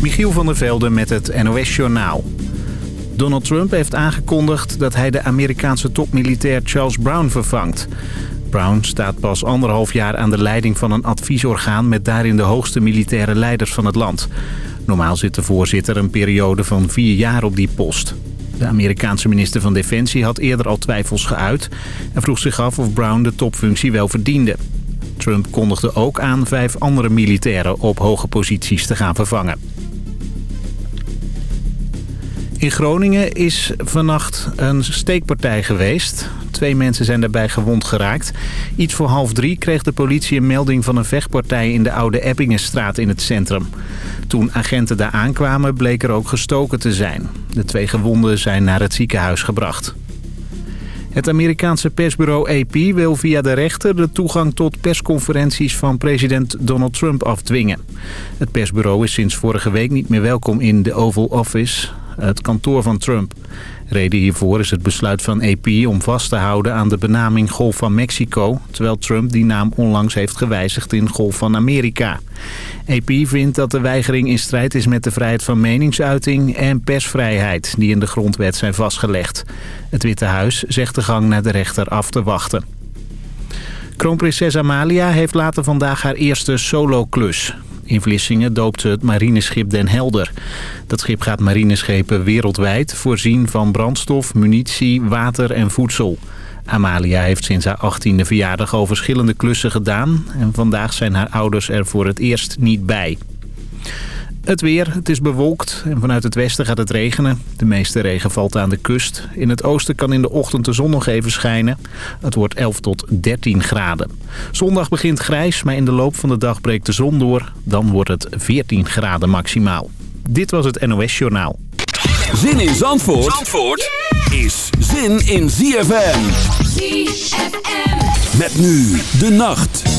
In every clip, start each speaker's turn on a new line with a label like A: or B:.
A: Michiel van der Velde met het NOS-journaal. Donald Trump heeft aangekondigd dat hij de Amerikaanse topmilitair Charles Brown vervangt. Brown staat pas anderhalf jaar aan de leiding van een adviesorgaan... met daarin de hoogste militaire leiders van het land. Normaal zit de voorzitter een periode van vier jaar op die post. De Amerikaanse minister van Defensie had eerder al twijfels geuit... en vroeg zich af of Brown de topfunctie wel verdiende. Trump kondigde ook aan vijf andere militairen op hoge posities te gaan vervangen. In Groningen is vannacht een steekpartij geweest. Twee mensen zijn daarbij gewond geraakt. Iets voor half drie kreeg de politie een melding van een vechtpartij in de Oude Ebbingenstraat in het centrum. Toen agenten daar aankwamen bleek er ook gestoken te zijn. De twee gewonden zijn naar het ziekenhuis gebracht. Het Amerikaanse persbureau AP wil via de rechter de toegang tot persconferenties van president Donald Trump afdwingen. Het persbureau is sinds vorige week niet meer welkom in de Oval Office, het kantoor van Trump. Reden hiervoor is het besluit van AP om vast te houden aan de benaming Golf van Mexico... terwijl Trump die naam onlangs heeft gewijzigd in Golf van Amerika. AP vindt dat de weigering in strijd is met de vrijheid van meningsuiting en persvrijheid... die in de grondwet zijn vastgelegd. Het Witte Huis zegt de gang naar de rechter af te wachten. Kroonprinses Amalia heeft later vandaag haar eerste solo-klus. In Vlissingen doopt ze het marineschip Den Helder. Dat schip gaat marineschepen wereldwijd voorzien van brandstof, munitie, water en voedsel. Amalia heeft sinds haar 18e verjaardag al verschillende klussen gedaan... en vandaag zijn haar ouders er voor het eerst niet bij. Het weer, het is bewolkt en vanuit het westen gaat het regenen. De meeste regen valt aan de kust. In het oosten kan in de ochtend de zon nog even schijnen. Het wordt 11 tot 13 graden. Zondag begint grijs, maar in de loop van de dag breekt de zon door. Dan wordt het 14 graden maximaal. Dit was het NOS Journaal.
B: Zin in Zandvoort, Zandvoort is zin in ZFM.
C: ZFM.
B: Met nu de nacht.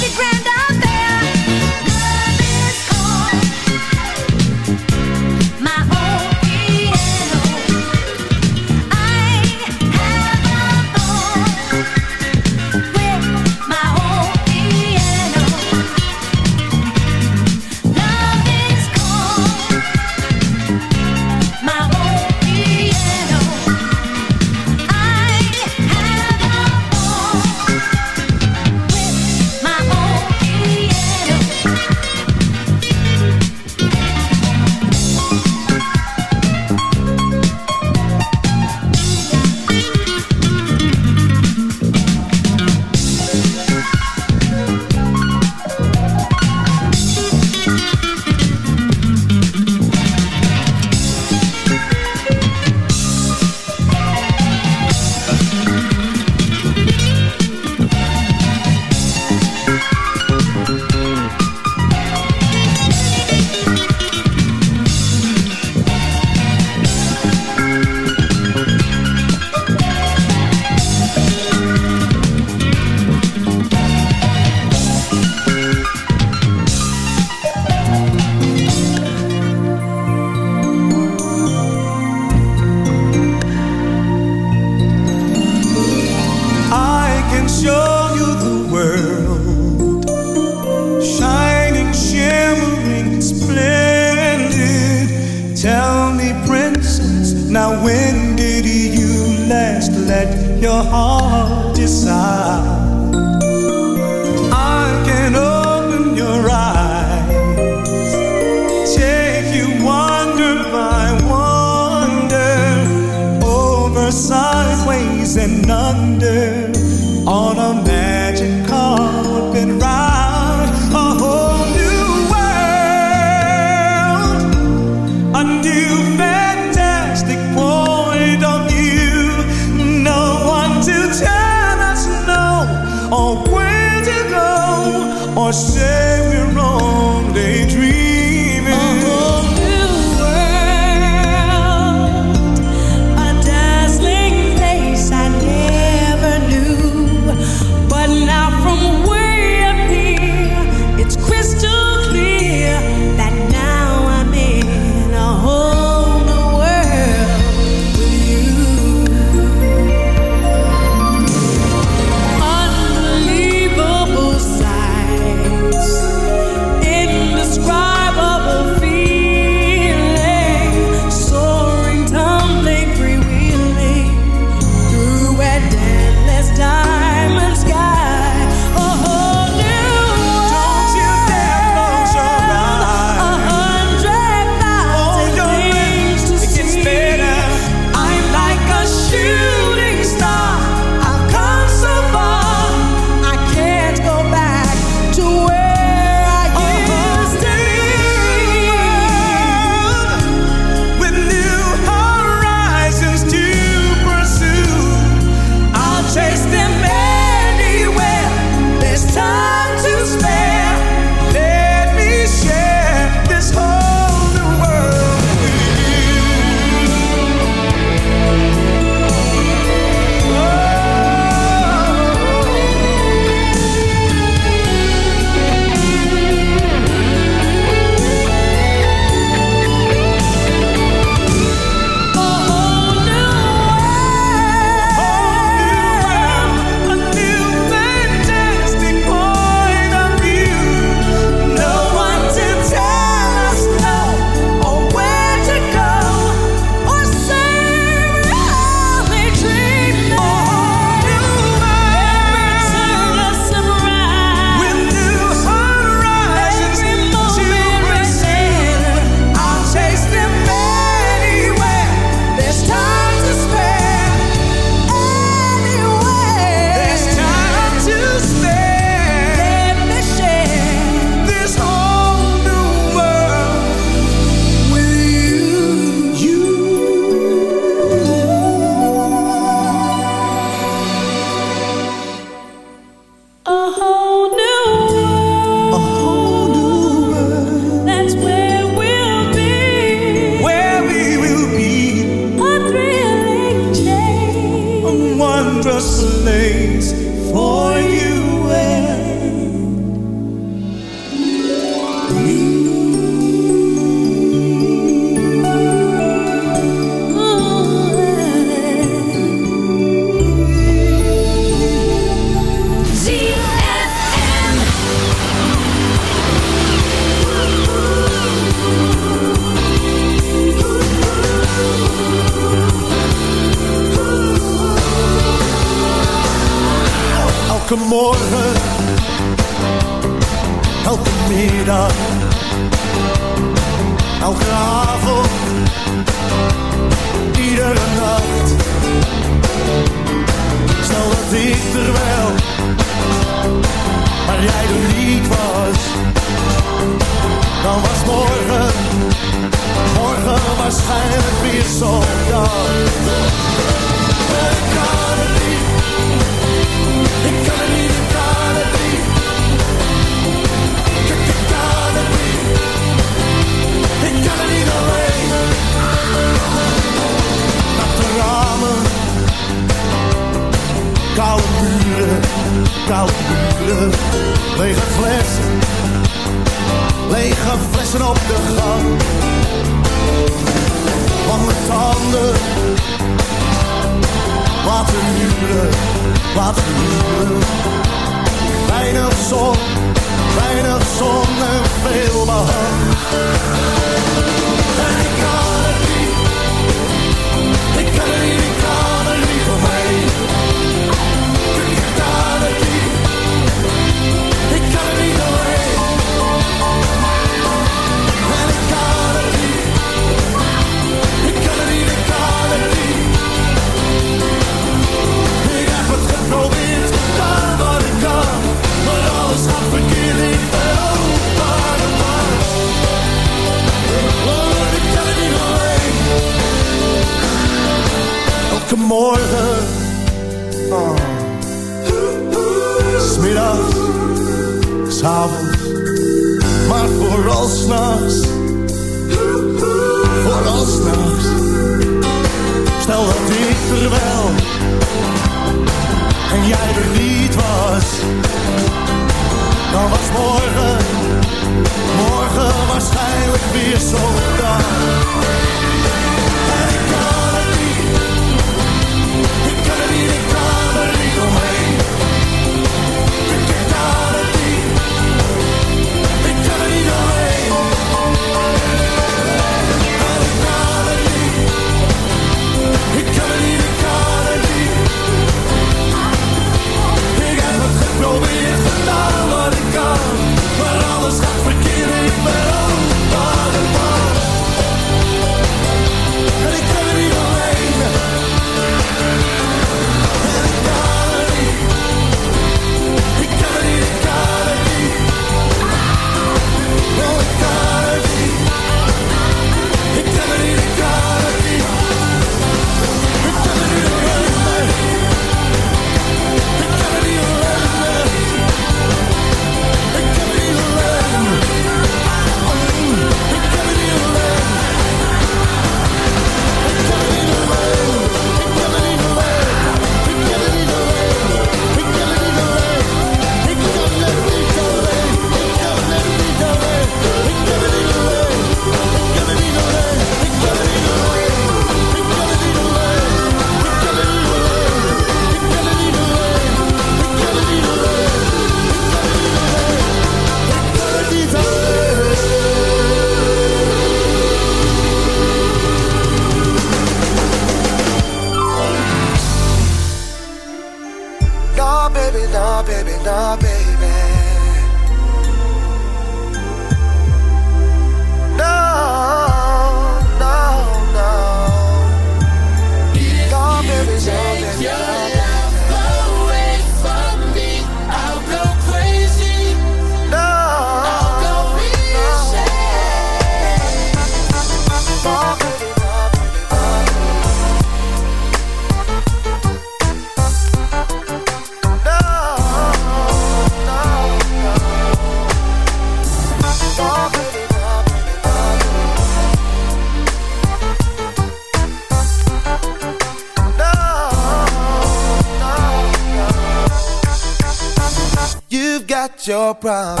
D: problem.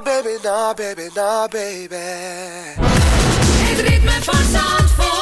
D: Baby, nah, baby, nah, baby. Het ritme van Zandvoort.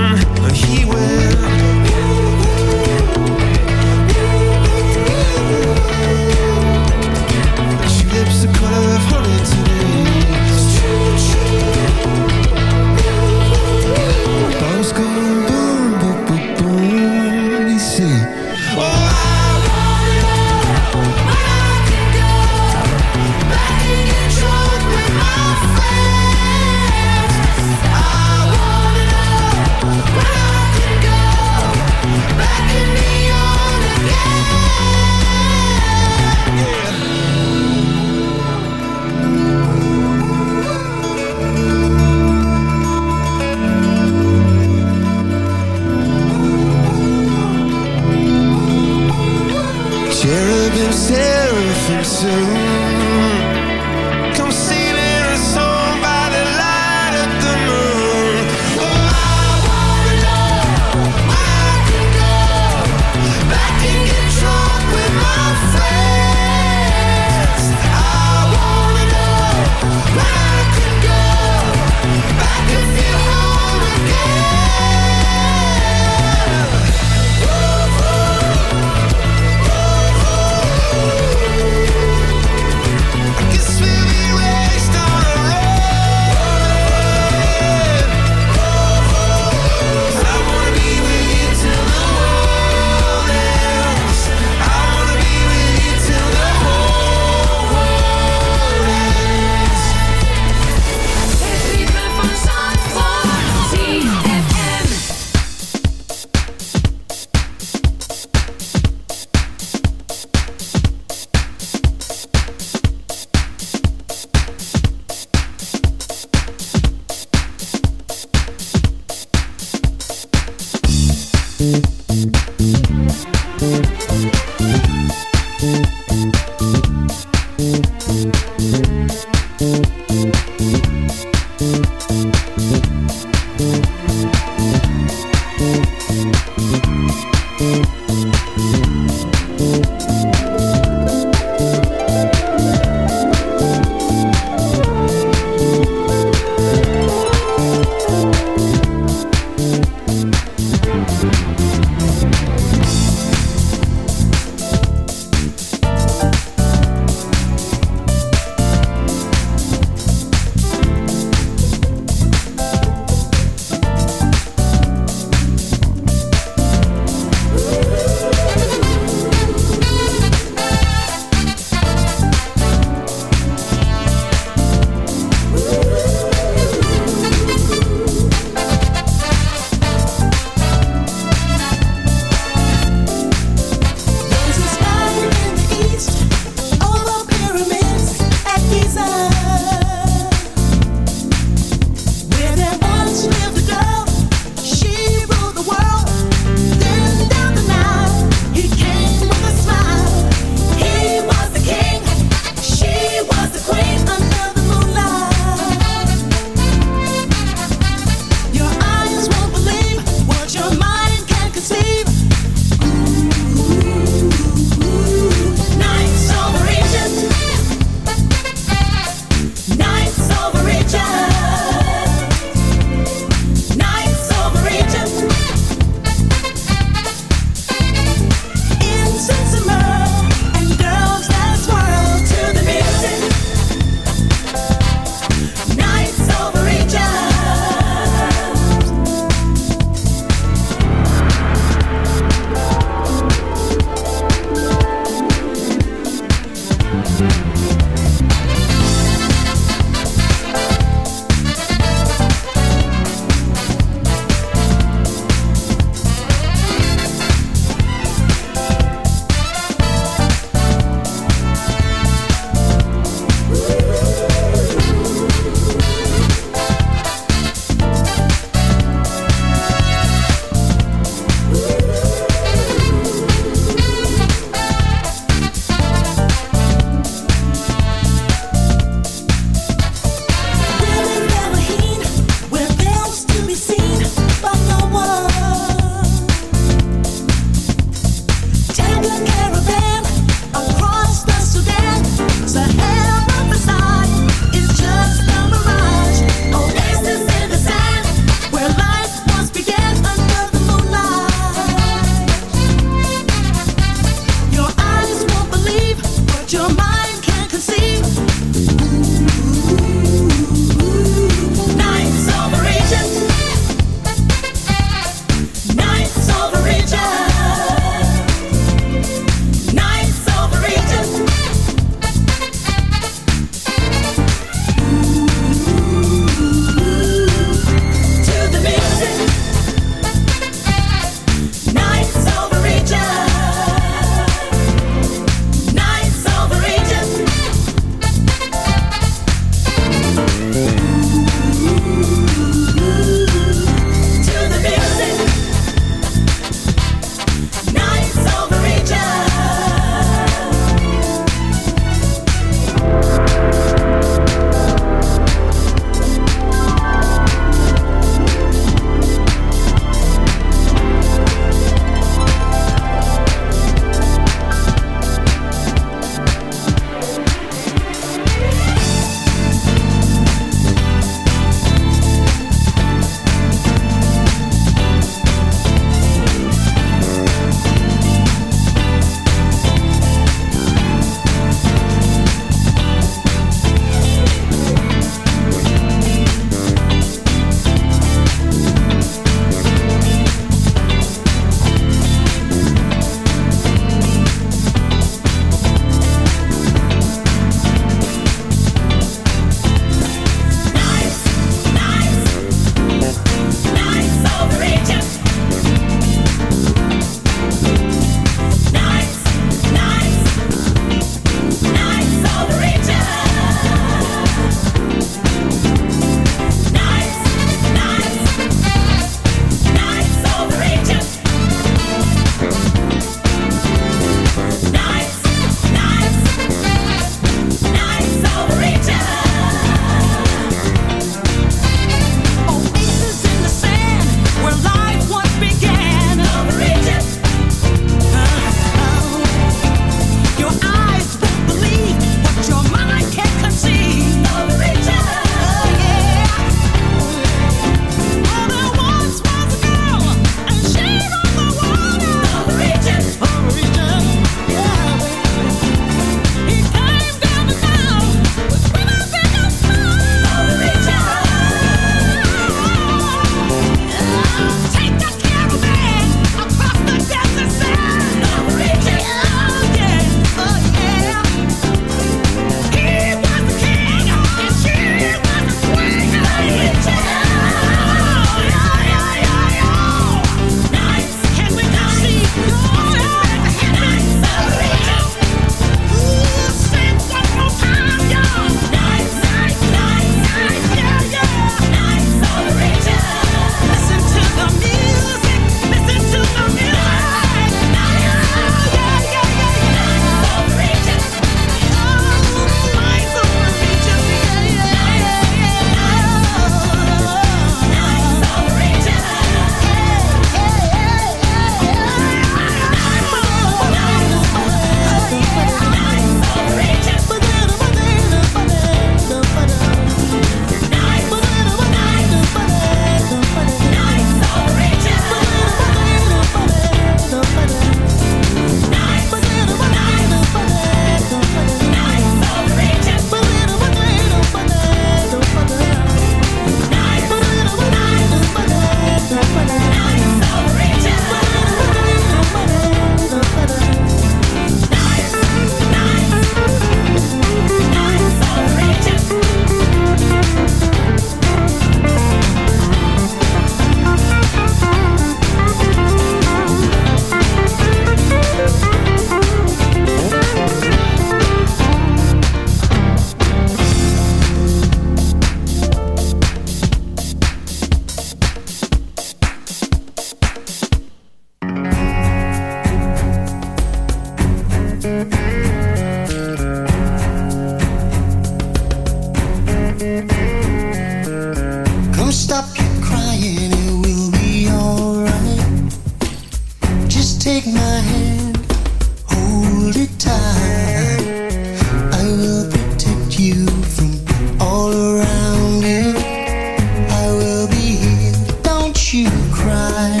E: Cry.